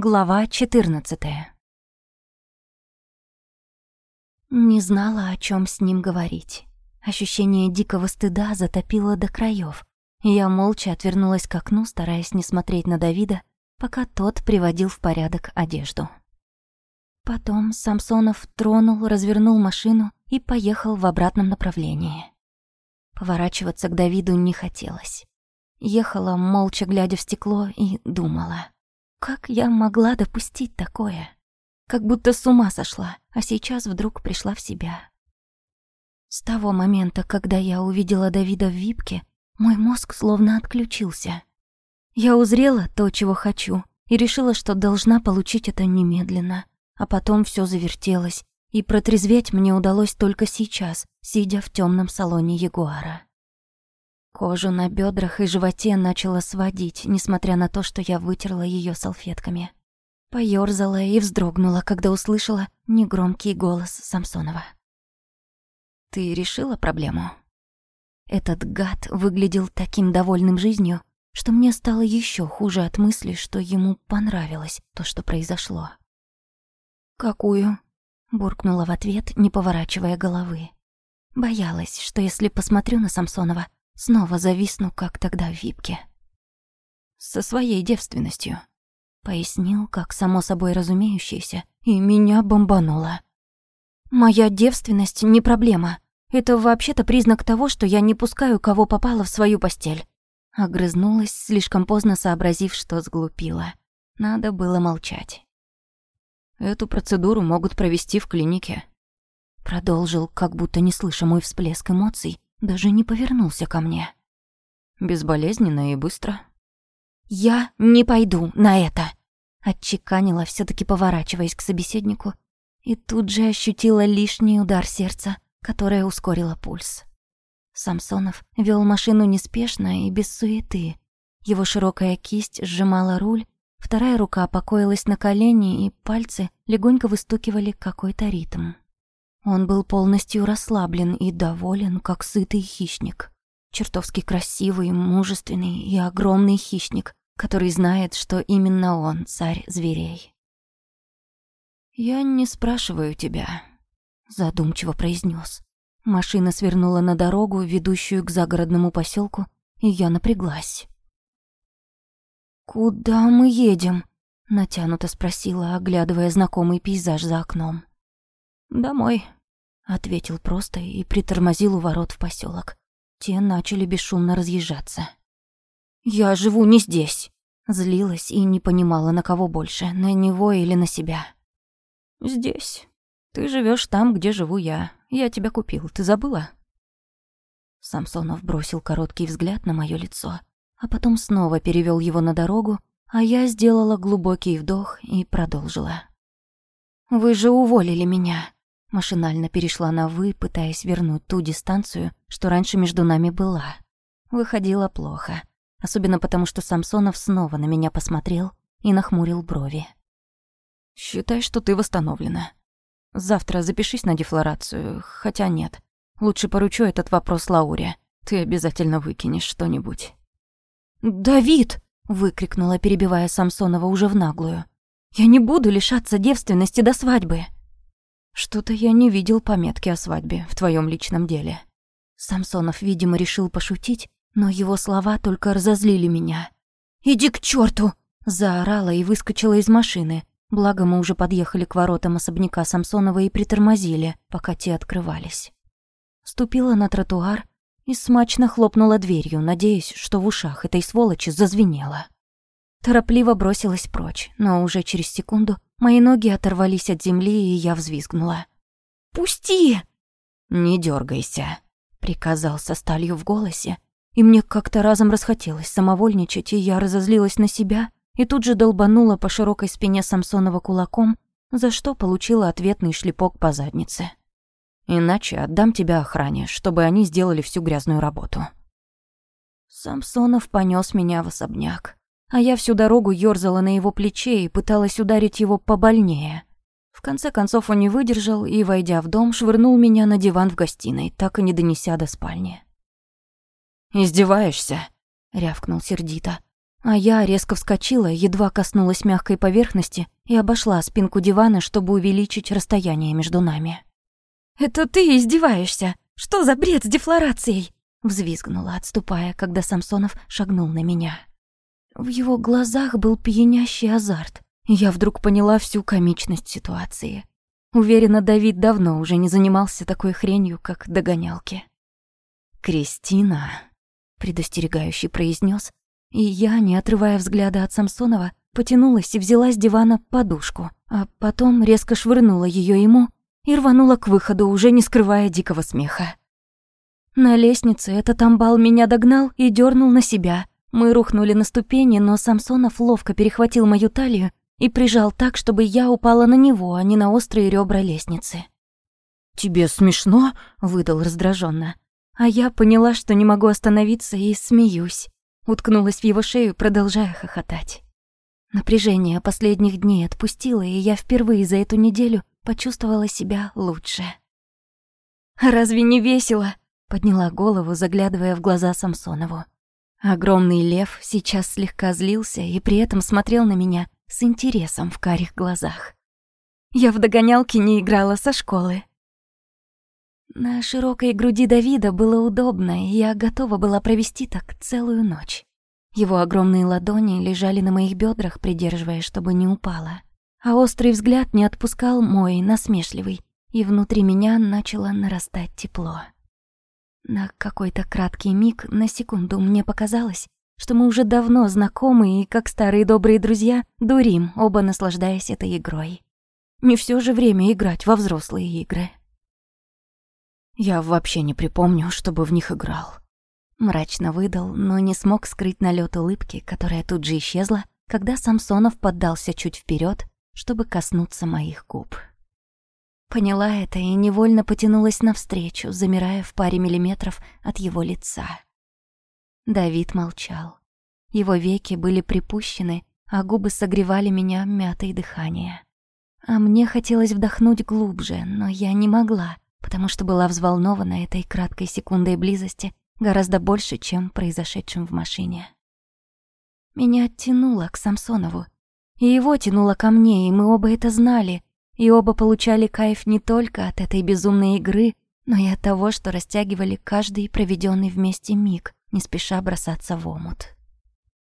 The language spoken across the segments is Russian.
Глава 14 Не знала, о чем с ним говорить. Ощущение дикого стыда затопило до краев. Я молча отвернулась к окну, стараясь не смотреть на Давида, пока тот приводил в порядок одежду. Потом Самсонов тронул, развернул машину и поехал в обратном направлении. Поворачиваться к Давиду не хотелось. Ехала, молча глядя в стекло, и думала. Как я могла допустить такое? Как будто с ума сошла, а сейчас вдруг пришла в себя. С того момента, когда я увидела Давида в випке, мой мозг словно отключился. Я узрела то, чего хочу, и решила, что должна получить это немедленно. А потом все завертелось, и протрезветь мне удалось только сейчас, сидя в темном салоне Ягуара. Кожу на бедрах и животе начала сводить, несмотря на то, что я вытерла ее салфетками. Поёрзала и вздрогнула, когда услышала негромкий голос Самсонова. «Ты решила проблему?» Этот гад выглядел таким довольным жизнью, что мне стало еще хуже от мысли, что ему понравилось то, что произошло. «Какую?» — буркнула в ответ, не поворачивая головы. Боялась, что если посмотрю на Самсонова, Снова зависну, как тогда в випке. Со своей девственностью. Пояснил, как само собой разумеющееся, и меня бомбануло. Моя девственность не проблема. Это вообще-то признак того, что я не пускаю кого попало в свою постель. Огрызнулась, слишком поздно сообразив, что сглупила. Надо было молчать. Эту процедуру могут провести в клинике. Продолжил, как будто не слыша мой всплеск эмоций, даже не повернулся ко мне. Безболезненно и быстро. «Я не пойду на это!» Отчеканила, все таки поворачиваясь к собеседнику, и тут же ощутила лишний удар сердца, которое ускорило пульс. Самсонов вел машину неспешно и без суеты. Его широкая кисть сжимала руль, вторая рука покоилась на колени, и пальцы легонько выстукивали какой-то ритм. Он был полностью расслаблен и доволен, как сытый хищник. Чертовски красивый, мужественный и огромный хищник, который знает, что именно он царь зверей. «Я не спрашиваю тебя», — задумчиво произнес. Машина свернула на дорогу, ведущую к загородному поселку, и я напряглась. «Куда мы едем?» — натянуто спросила, оглядывая знакомый пейзаж за окном. «Домой», — ответил просто и притормозил у ворот в поселок. Те начали бесшумно разъезжаться. «Я живу не здесь», — злилась и не понимала, на кого больше, на него или на себя. «Здесь. Ты живешь там, где живу я. Я тебя купил, ты забыла?» Самсонов бросил короткий взгляд на моё лицо, а потом снова перевёл его на дорогу, а я сделала глубокий вдох и продолжила. «Вы же уволили меня. Машинально перешла на «вы», пытаясь вернуть ту дистанцию, что раньше между нами была. Выходило плохо. Особенно потому, что Самсонов снова на меня посмотрел и нахмурил брови. «Считай, что ты восстановлена. Завтра запишись на дефлорацию, хотя нет. Лучше поручу этот вопрос Лауре. Ты обязательно выкинешь что-нибудь». «Давид!» — выкрикнула, перебивая Самсонова уже в наглую. «Я не буду лишаться девственности до свадьбы!» Что-то я не видел пометки о свадьбе в твоем личном деле. Самсонов, видимо, решил пошутить, но его слова только разозлили меня. «Иди к черту! заорала и выскочила из машины. Благо мы уже подъехали к воротам особняка Самсонова и притормозили, пока те открывались. Ступила на тротуар и смачно хлопнула дверью, надеясь, что в ушах этой сволочи зазвенело. Торопливо бросилась прочь, но уже через секунду Мои ноги оторвались от земли, и я взвизгнула. «Пусти!» «Не дергайся», — приказал со сталью в голосе. И мне как-то разом расхотелось самовольничать, и я разозлилась на себя и тут же долбанула по широкой спине Самсонова кулаком, за что получила ответный шлепок по заднице. «Иначе отдам тебя охране, чтобы они сделали всю грязную работу». Самсонов понёс меня в особняк а я всю дорогу ёрзала на его плече и пыталась ударить его побольнее. В конце концов он не выдержал и, войдя в дом, швырнул меня на диван в гостиной, так и не донеся до спальни. «Издеваешься?» — рявкнул сердито. А я резко вскочила, едва коснулась мягкой поверхности и обошла спинку дивана, чтобы увеличить расстояние между нами. «Это ты издеваешься? Что за бред с дефлорацией?» Взвизгнула, отступая, когда Самсонов шагнул на меня. В его глазах был пьянящий азарт, я вдруг поняла всю комичность ситуации. Уверена, Давид давно уже не занимался такой хренью, как догонялки. «Кристина», — предостерегающий произнес, и я, не отрывая взгляда от Самсонова, потянулась и взяла с дивана подушку, а потом резко швырнула ее ему и рванула к выходу, уже не скрывая дикого смеха. На лестнице этот амбал меня догнал и дернул на себя. Мы рухнули на ступени, но Самсонов ловко перехватил мою талию и прижал так, чтобы я упала на него, а не на острые ребра лестницы. «Тебе смешно?» — выдал раздраженно. А я поняла, что не могу остановиться и смеюсь. Уткнулась в его шею, продолжая хохотать. Напряжение последних дней отпустило, и я впервые за эту неделю почувствовала себя лучше. «Разве не весело?» — подняла голову, заглядывая в глаза Самсонову. Огромный лев сейчас слегка злился и при этом смотрел на меня с интересом в карих глазах. Я в догонялки не играла со школы. На широкой груди Давида было удобно, и я готова была провести так целую ночь. Его огромные ладони лежали на моих бедрах, придерживая, чтобы не упала. А острый взгляд не отпускал мой, насмешливый, и внутри меня начало нарастать тепло. На какой-то краткий миг, на секунду, мне показалось, что мы уже давно знакомы и, как старые добрые друзья, дурим, оба наслаждаясь этой игрой. Не все же время играть во взрослые игры. Я вообще не припомню, чтобы в них играл. Мрачно выдал, но не смог скрыть налет улыбки, которая тут же исчезла, когда Самсонов поддался чуть вперед, чтобы коснуться моих губ. Поняла это и невольно потянулась навстречу, замирая в паре миллиметров от его лица. Давид молчал. Его веки были припущены, а губы согревали меня мятой дыхание. А мне хотелось вдохнуть глубже, но я не могла, потому что была взволнована этой краткой секундой близости гораздо больше, чем произошедшим в машине. Меня тянуло к Самсонову, и его тянуло ко мне, и мы оба это знали, и оба получали кайф не только от этой безумной игры, но и от того, что растягивали каждый проведенный вместе миг, не спеша бросаться в омут.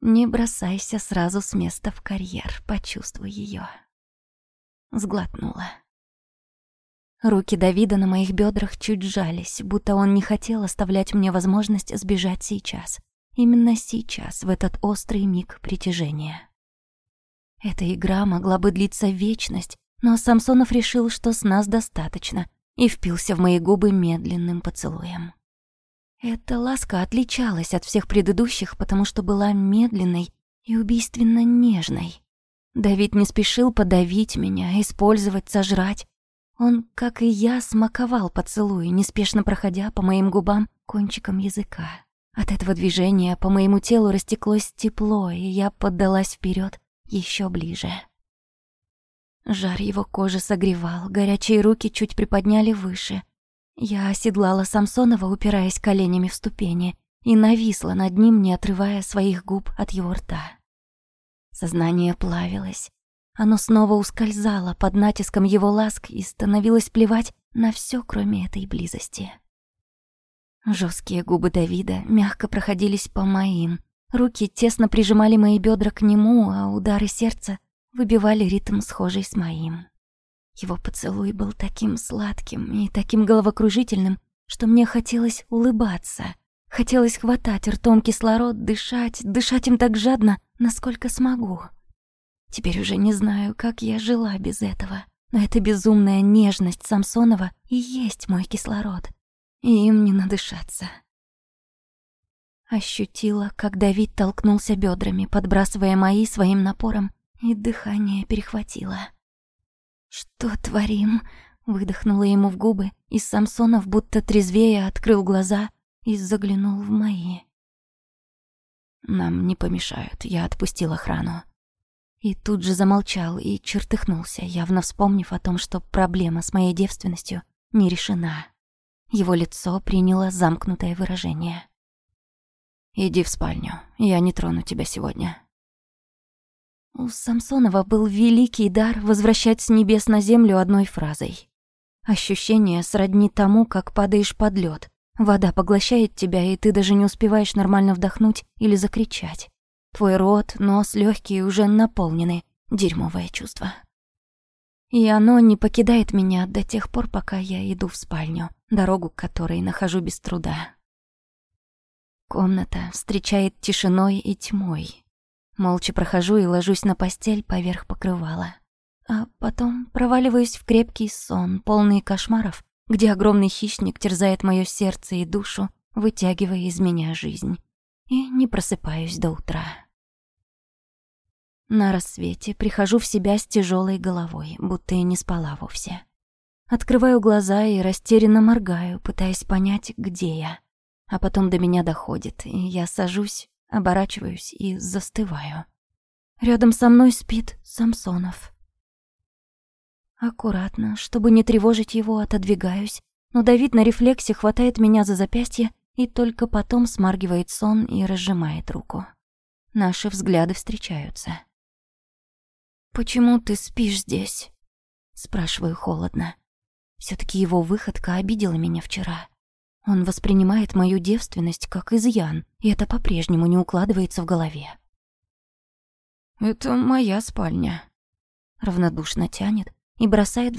Не бросайся сразу с места в карьер, почувствуй ее. Сглотнула. Руки Давида на моих бедрах чуть сжались, будто он не хотел оставлять мне возможность сбежать сейчас. Именно сейчас, в этот острый миг притяжения. Эта игра могла бы длиться вечность, но Самсонов решил, что с нас достаточно, и впился в мои губы медленным поцелуем. Эта ласка отличалась от всех предыдущих, потому что была медленной и убийственно нежной. Давид не спешил подавить меня, использовать, сожрать. Он, как и я, смаковал поцелуй, неспешно проходя по моим губам кончиком языка. От этого движения по моему телу растеклось тепло, и я поддалась вперед еще ближе. Жар его кожи согревал, горячие руки чуть приподняли выше, я оседлала Самсонова, упираясь коленями в ступени, и нависла над ним, не отрывая своих губ от его рта. Сознание плавилось. Оно снова ускользало под натиском его ласк и становилось плевать на все, кроме этой близости. Жесткие губы Давида мягко проходились по моим. Руки тесно прижимали мои бедра к нему, а удары сердца выбивали ритм, схожий с моим. Его поцелуй был таким сладким и таким головокружительным, что мне хотелось улыбаться. Хотелось хватать ртом кислород, дышать, дышать им так жадно, насколько смогу. Теперь уже не знаю, как я жила без этого. Но эта безумная нежность Самсонова и есть мой кислород. И им не надышаться. Ощутила, как Давид толкнулся бедрами, подбрасывая мои своим напором, и дыхание перехватило. «Что творим?» — выдохнула ему в губы, и Самсонов будто трезвее открыл глаза и заглянул в мои. «Нам не помешают, я отпустил охрану». И тут же замолчал и чертыхнулся, явно вспомнив о том, что проблема с моей девственностью не решена. Его лицо приняло замкнутое выражение. Иди в спальню, я не трону тебя сегодня. У Самсонова был великий дар возвращать с небес на землю одной фразой. Ощущение сродни тому, как падаешь под лед. Вода поглощает тебя, и ты даже не успеваешь нормально вдохнуть или закричать. Твой рот, нос, легкие уже наполнены. Дерьмовое чувство. И оно не покидает меня до тех пор, пока я иду в спальню, дорогу к которой нахожу без труда. Комната встречает тишиной и тьмой. Молча прохожу и ложусь на постель поверх покрывала. А потом проваливаюсь в крепкий сон, полный кошмаров, где огромный хищник терзает моё сердце и душу, вытягивая из меня жизнь. И не просыпаюсь до утра. На рассвете прихожу в себя с тяжелой головой, будто и не спала вовсе. Открываю глаза и растерянно моргаю, пытаясь понять, где я. А потом до меня доходит, и я сажусь, оборачиваюсь и застываю. Рядом со мной спит Самсонов. Аккуратно, чтобы не тревожить его, отодвигаюсь, но Давид на рефлексе хватает меня за запястье и только потом смаргивает сон и разжимает руку. Наши взгляды встречаются. «Почему ты спишь здесь?» Спрашиваю холодно. все таки его выходка обидела меня вчера. Он воспринимает мою девственность как изъян, и это по-прежнему не укладывается в голове. «Это моя спальня», — равнодушно тянет и бросает